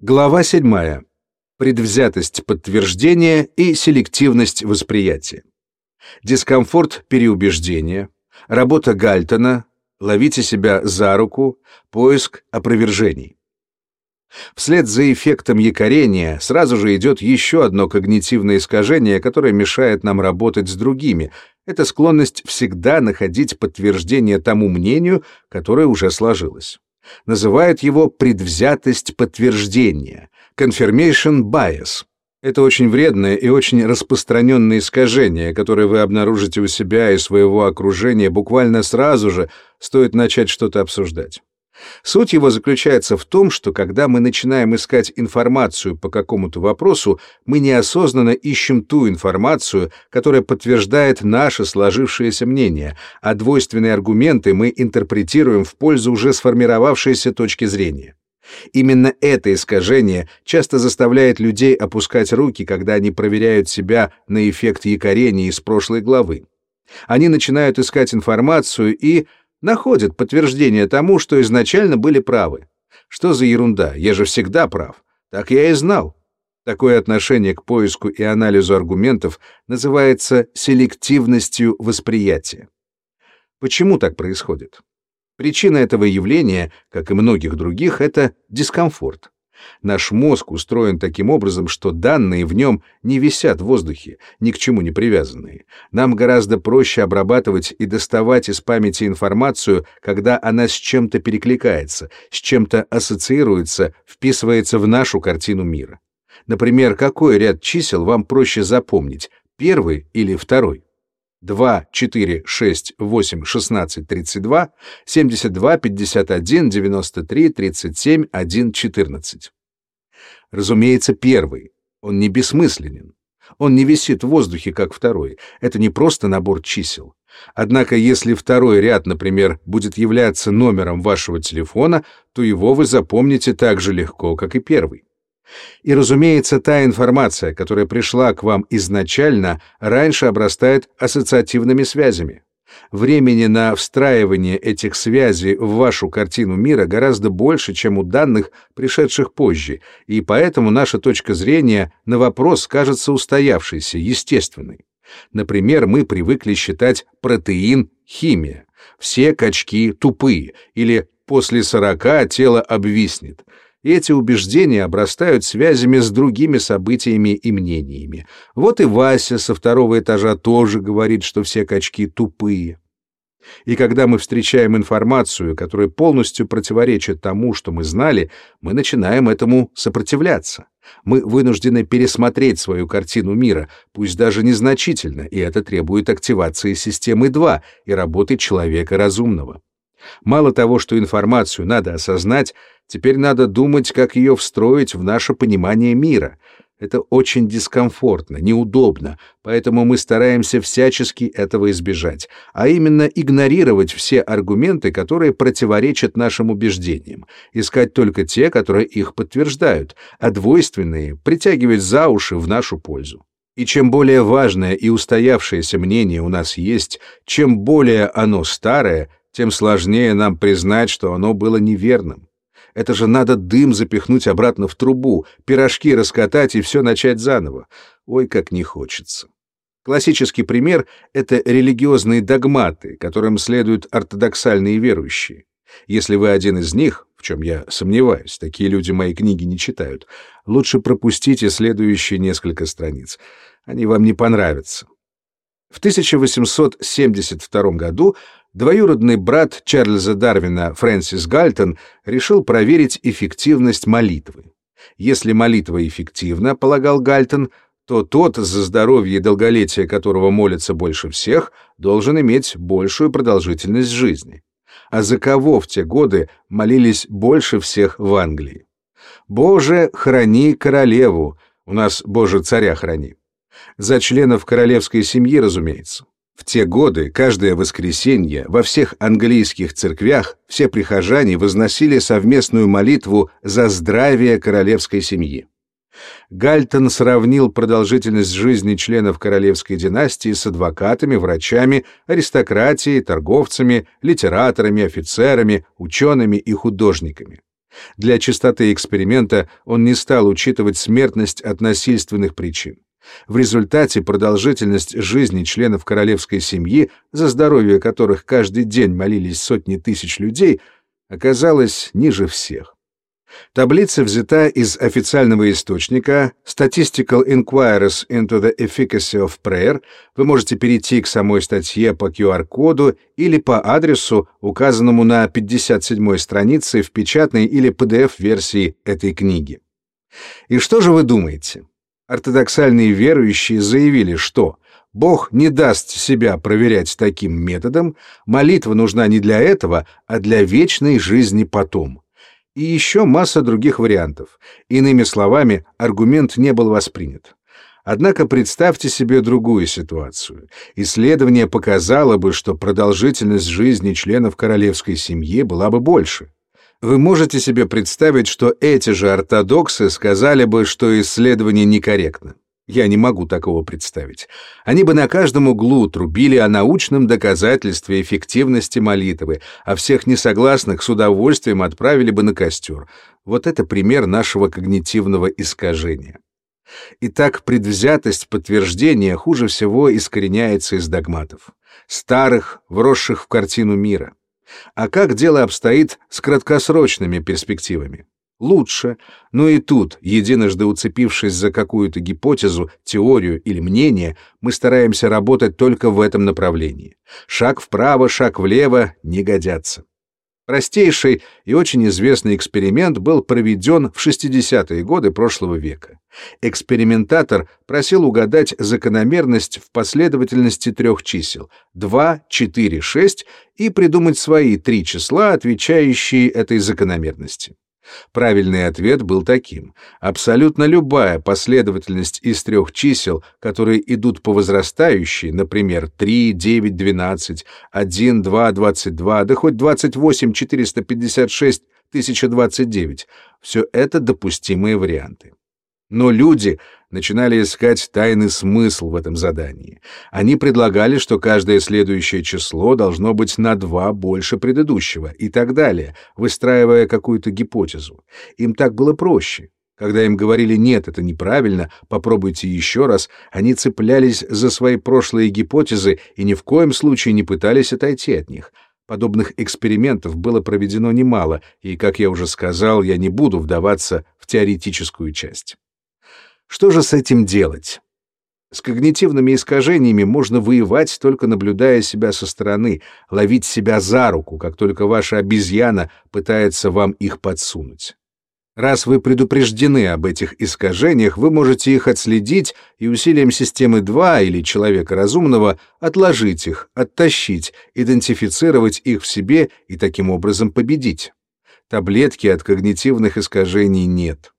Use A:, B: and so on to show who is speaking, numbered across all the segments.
A: Глава 7. Предвзятость подтверждения и селективность восприятия. Дискомфорт переубеждения, работа Гальтона, ловите себя за руку, поиск опровержений. Вслед за эффектом якорения сразу же идет еще одно когнитивное искажение, которое мешает нам работать с другими. Это склонность всегда находить подтверждение тому мнению, которое уже сложилось называют его предвзятость подтверждения, confirmation bias. Это очень вредное и очень распространенное искажение, которое вы обнаружите у себя и своего окружения буквально сразу же, стоит начать что-то обсуждать. Суть его заключается в том, что когда мы начинаем искать информацию по какому-то вопросу, мы неосознанно ищем ту информацию, которая подтверждает наше сложившееся мнение, а двойственные аргументы мы интерпретируем в пользу уже сформировавшейся точки зрения. Именно это искажение часто заставляет людей опускать руки, когда они проверяют себя на эффект якорения из прошлой главы. Они начинают искать информацию и находят подтверждение тому, что изначально были правы. Что за ерунда? Я же всегда прав. Так я и знал. Такое отношение к поиску и анализу аргументов называется селективностью восприятия. Почему так происходит? Причина этого явления, как и многих других, это дискомфорт. Наш мозг устроен таким образом, что данные в нем не висят в воздухе, ни к чему не привязанные. Нам гораздо проще обрабатывать и доставать из памяти информацию, когда она с чем-то перекликается, с чем-то ассоциируется, вписывается в нашу картину мира. Например, какой ряд чисел вам проще запомнить, первый или второй? 2, 4, 6, 8, 16, 32, 72, 51, 93, 37, 1, 14. Разумеется, первый. Он не бессмысленен. Он не висит в воздухе, как второй. Это не просто набор чисел. Однако, если второй ряд, например, будет являться номером вашего телефона, то его вы запомните так же легко, как и первый. И, разумеется, та информация, которая пришла к вам изначально, раньше обрастает ассоциативными связями. Времени на встраивание этих связей в вашу картину мира гораздо больше, чем у данных, пришедших позже, и поэтому наша точка зрения на вопрос кажется устоявшейся, естественной. Например, мы привыкли считать протеин химия. Все качки тупые или после сорока тело обвиснет и эти убеждения обрастают связями с другими событиями и мнениями. Вот и Вася со второго этажа тоже говорит, что все качки тупые. И когда мы встречаем информацию, которая полностью противоречит тому, что мы знали, мы начинаем этому сопротивляться. Мы вынуждены пересмотреть свою картину мира, пусть даже незначительно, и это требует активации системы 2 и работы человека разумного. Мало того, что информацию надо осознать, теперь надо думать, как ее встроить в наше понимание мира. Это очень дискомфортно, неудобно, поэтому мы стараемся всячески этого избежать, а именно игнорировать все аргументы, которые противоречат нашим убеждениям, искать только те, которые их подтверждают, а двойственные притягивать за уши в нашу пользу. И чем более важное и устоявшееся мнение у нас есть, чем более оно старое, тем сложнее нам признать, что оно было неверным. Это же надо дым запихнуть обратно в трубу, пирожки раскатать и все начать заново. Ой, как не хочется. Классический пример — это религиозные догматы, которым следуют ортодоксальные верующие. Если вы один из них, в чем я сомневаюсь, такие люди мои книги не читают, лучше пропустите следующие несколько страниц. Они вам не понравятся. В 1872 году двоюродный брат Чарльза Дарвина Фрэнсис Гальтон решил проверить эффективность молитвы. Если молитва эффективна, полагал Гальтон, то тот, за здоровье и долголетие которого молится больше всех, должен иметь большую продолжительность жизни. А за кого в те годы молились больше всех в Англии? «Боже, храни королеву!» У нас «Боже, царя храни!» За членов королевской семьи, разумеется. В те годы каждое воскресенье во всех английских церквях все прихожане возносили совместную молитву за здравие королевской семьи. Гальтон сравнил продолжительность жизни членов королевской династии с адвокатами, врачами, аристократией, торговцами, литераторами, офицерами, учеными и художниками. Для чистоты эксперимента он не стал учитывать смертность от насильственных причин. В результате продолжительность жизни членов королевской семьи, за здоровье которых каждый день молились сотни тысяч людей, оказалась ниже всех. Таблица взята из официального источника Statistical Inquiries into the Efficacy of Prayer. Вы можете перейти к самой статье по QR-коду или по адресу, указанному на 57-й странице в печатной или PDF-версии этой книги. И что же вы думаете? Ортодоксальные верующие заявили, что Бог не даст себя проверять таким методом, молитва нужна не для этого, а для вечной жизни потом и еще масса других вариантов. Иными словами, аргумент не был воспринят. Однако представьте себе другую ситуацию. Исследование показало бы, что продолжительность жизни членов королевской семьи была бы больше. Вы можете себе представить, что эти же ортодоксы сказали бы, что исследование некорректно. Я не могу такого представить. Они бы на каждом углу трубили о научном доказательстве эффективности молитвы, а всех несогласных с удовольствием отправили бы на костер. Вот это пример нашего когнитивного искажения. Итак, предвзятость подтверждения хуже всего искореняется из догматов, старых, вросших в картину мира. А как дело обстоит с краткосрочными перспективами? лучше, но и тут, единожды уцепившись за какую-то гипотезу, теорию или мнение, мы стараемся работать только в этом направлении. Шаг вправо, шаг влево не годятся. Простейший и очень известный эксперимент был проведен в 60-е годы прошлого века. Экспериментатор просил угадать закономерность в последовательности трех чисел 2, 4, 6 и придумать свои три числа, отвечающие этой закономерности. Правильный ответ был таким. Абсолютно любая последовательность из трех чисел, которые идут по возрастающей, например, 3, 9, 12, 1, 2, 22, да хоть 28, 456, 1029, все это допустимые варианты. Но люди начинали искать тайный смысл в этом задании. Они предлагали, что каждое следующее число должно быть на два больше предыдущего и так далее, выстраивая какую-то гипотезу. Им так было проще. Когда им говорили «нет, это неправильно, попробуйте еще раз», они цеплялись за свои прошлые гипотезы и ни в коем случае не пытались отойти от них. Подобных экспериментов было проведено немало, и, как я уже сказал, я не буду вдаваться в теоретическую часть. Что же с этим делать? С когнитивными искажениями можно воевать, только наблюдая себя со стороны, ловить себя за руку, как только ваша обезьяна пытается вам их подсунуть. Раз вы предупреждены об этих искажениях, вы можете их отследить и усилием системы 2 или человека разумного отложить их, оттащить, идентифицировать их в себе и таким образом победить. Таблетки от когнитивных искажений нет.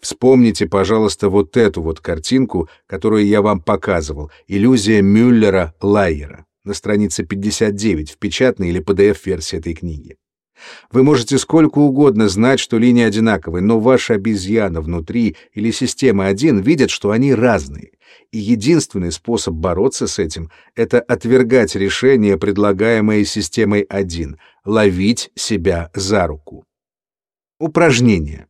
A: Вспомните, пожалуйста, вот эту вот картинку, которую я вам показывал, иллюзия Мюллера-Лайера на странице 59 в печатной или PDF-версии этой книги. Вы можете сколько угодно знать, что линии одинаковые, но ваша обезьяна внутри или система 1 видят, что они разные. И единственный способ бороться с этим — это отвергать решение, предлагаемое системой 1, ловить себя за руку. Упражнение.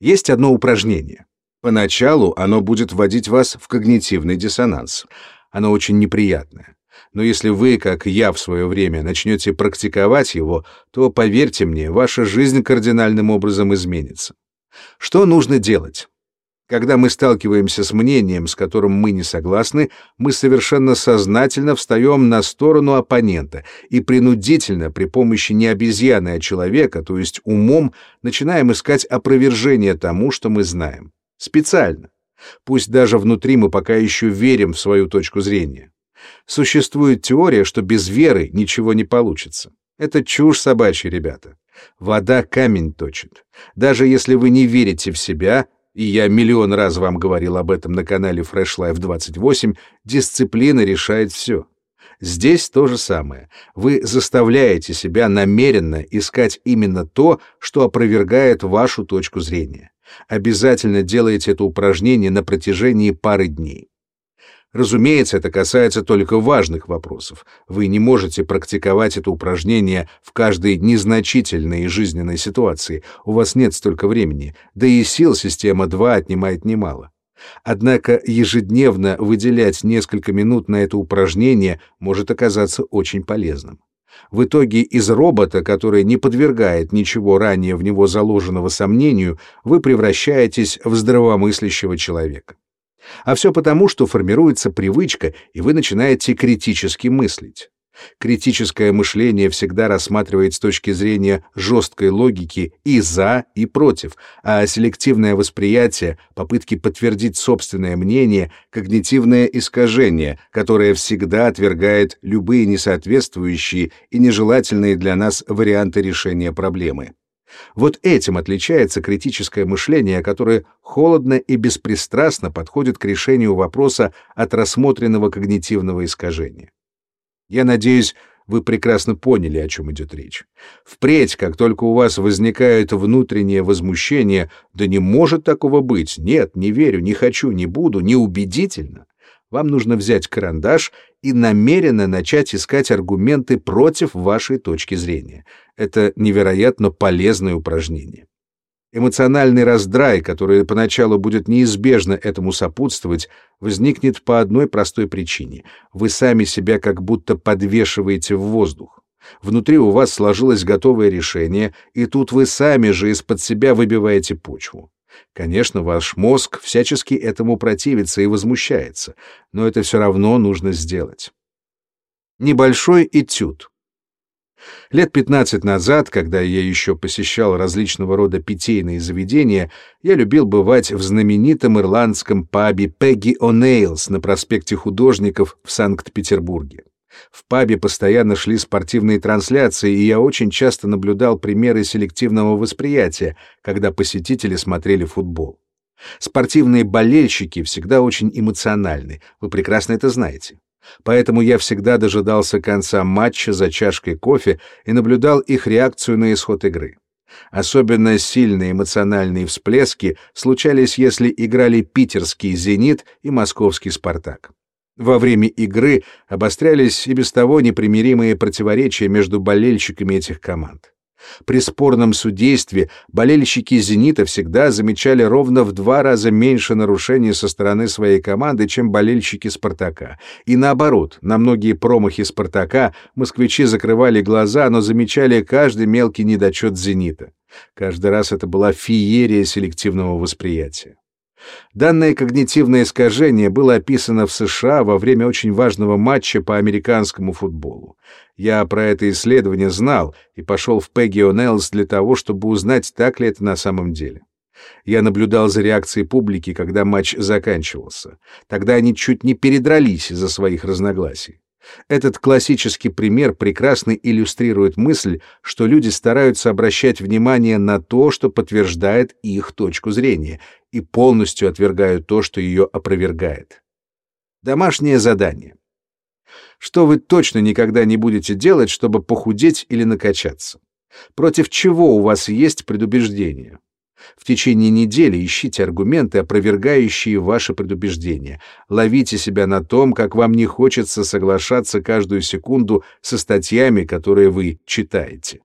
A: Есть одно упражнение. Поначалу оно будет вводить вас в когнитивный диссонанс. Оно очень неприятное. Но если вы, как я в свое время, начнете практиковать его, то, поверьте мне, ваша жизнь кардинальным образом изменится. Что нужно делать? Когда мы сталкиваемся с мнением, с которым мы не согласны, мы совершенно сознательно встаем на сторону оппонента и принудительно при помощи не обезьяны, а человека, то есть умом, начинаем искать опровержение тому, что мы знаем. Специально. Пусть даже внутри мы пока еще верим в свою точку зрения. Существует теория, что без веры ничего не получится. Это чушь собачья, ребята. Вода камень точит. Даже если вы не верите в себя, и я миллион раз вам говорил об этом на канале Fresh Life 28, дисциплина решает все. Здесь то же самое. Вы заставляете себя намеренно искать именно то, что опровергает вашу точку зрения. Обязательно делайте это упражнение на протяжении пары дней. Разумеется, это касается только важных вопросов. Вы не можете практиковать это упражнение в каждой незначительной жизненной ситуации. У вас нет столько времени, да и сил система 2 отнимает немало. Однако ежедневно выделять несколько минут на это упражнение может оказаться очень полезным. В итоге из робота, который не подвергает ничего ранее в него заложенного сомнению, вы превращаетесь в здравомыслящего человека. А все потому, что формируется привычка, и вы начинаете критически мыслить. Критическое мышление всегда рассматривает с точки зрения жесткой логики и за, и против, а селективное восприятие — попытки подтвердить собственное мнение, когнитивное искажение, которое всегда отвергает любые несоответствующие и нежелательные для нас варианты решения проблемы. Вот этим отличается критическое мышление, которое холодно и беспристрастно подходит к решению вопроса от рассмотренного когнитивного искажения. Я надеюсь, вы прекрасно поняли, о чем идет речь. Впредь, как только у вас возникает внутреннее возмущение, да не может такого быть, нет, не верю, не хочу, не буду, неубедительно, вам нужно взять карандаш и намеренно начать искать аргументы против вашей точки зрения. Это невероятно полезное упражнение. Эмоциональный раздрай, который поначалу будет неизбежно этому сопутствовать, возникнет по одной простой причине. Вы сами себя как будто подвешиваете в воздух. Внутри у вас сложилось готовое решение, и тут вы сами же из-под себя выбиваете почву. Конечно, ваш мозг всячески этому противится и возмущается, но это все равно нужно сделать. Небольшой этюд. Лет 15 назад, когда я еще посещал различного рода питейные заведения, я любил бывать в знаменитом ирландском пабе Пегги О'Нейлс на проспекте Художников в Санкт-Петербурге. В пабе постоянно шли спортивные трансляции, и я очень часто наблюдал примеры селективного восприятия, когда посетители смотрели футбол. Спортивные болельщики всегда очень эмоциональны, вы прекрасно это знаете. Поэтому я всегда дожидался конца матча за чашкой кофе и наблюдал их реакцию на исход игры. Особенно сильные эмоциональные всплески случались, если играли питерский «Зенит» и московский «Спартак». Во время игры обострялись и без того непримиримые противоречия между болельщиками этих команд. При спорном судействе болельщики «Зенита» всегда замечали ровно в два раза меньше нарушений со стороны своей команды, чем болельщики «Спартака». И наоборот, на многие промахи «Спартака» москвичи закрывали глаза, но замечали каждый мелкий недочет «Зенита». Каждый раз это была феерия селективного восприятия. Данное когнитивное искажение было описано в США во время очень важного матча по американскому футболу. Я про это исследование знал и пошел в Пегги О'Неллс для того, чтобы узнать, так ли это на самом деле. Я наблюдал за реакцией публики, когда матч заканчивался. Тогда они чуть не передрались из-за своих разногласий. Этот классический пример прекрасно иллюстрирует мысль, что люди стараются обращать внимание на то, что подтверждает их точку зрения, и полностью отвергают то, что ее опровергает. Домашнее задание. Что вы точно никогда не будете делать, чтобы похудеть или накачаться? Против чего у вас есть предубеждение? В течение недели ищите аргументы, опровергающие ваши предубеждения. Ловите себя на том, как вам не хочется соглашаться каждую секунду со статьями, которые вы читаете.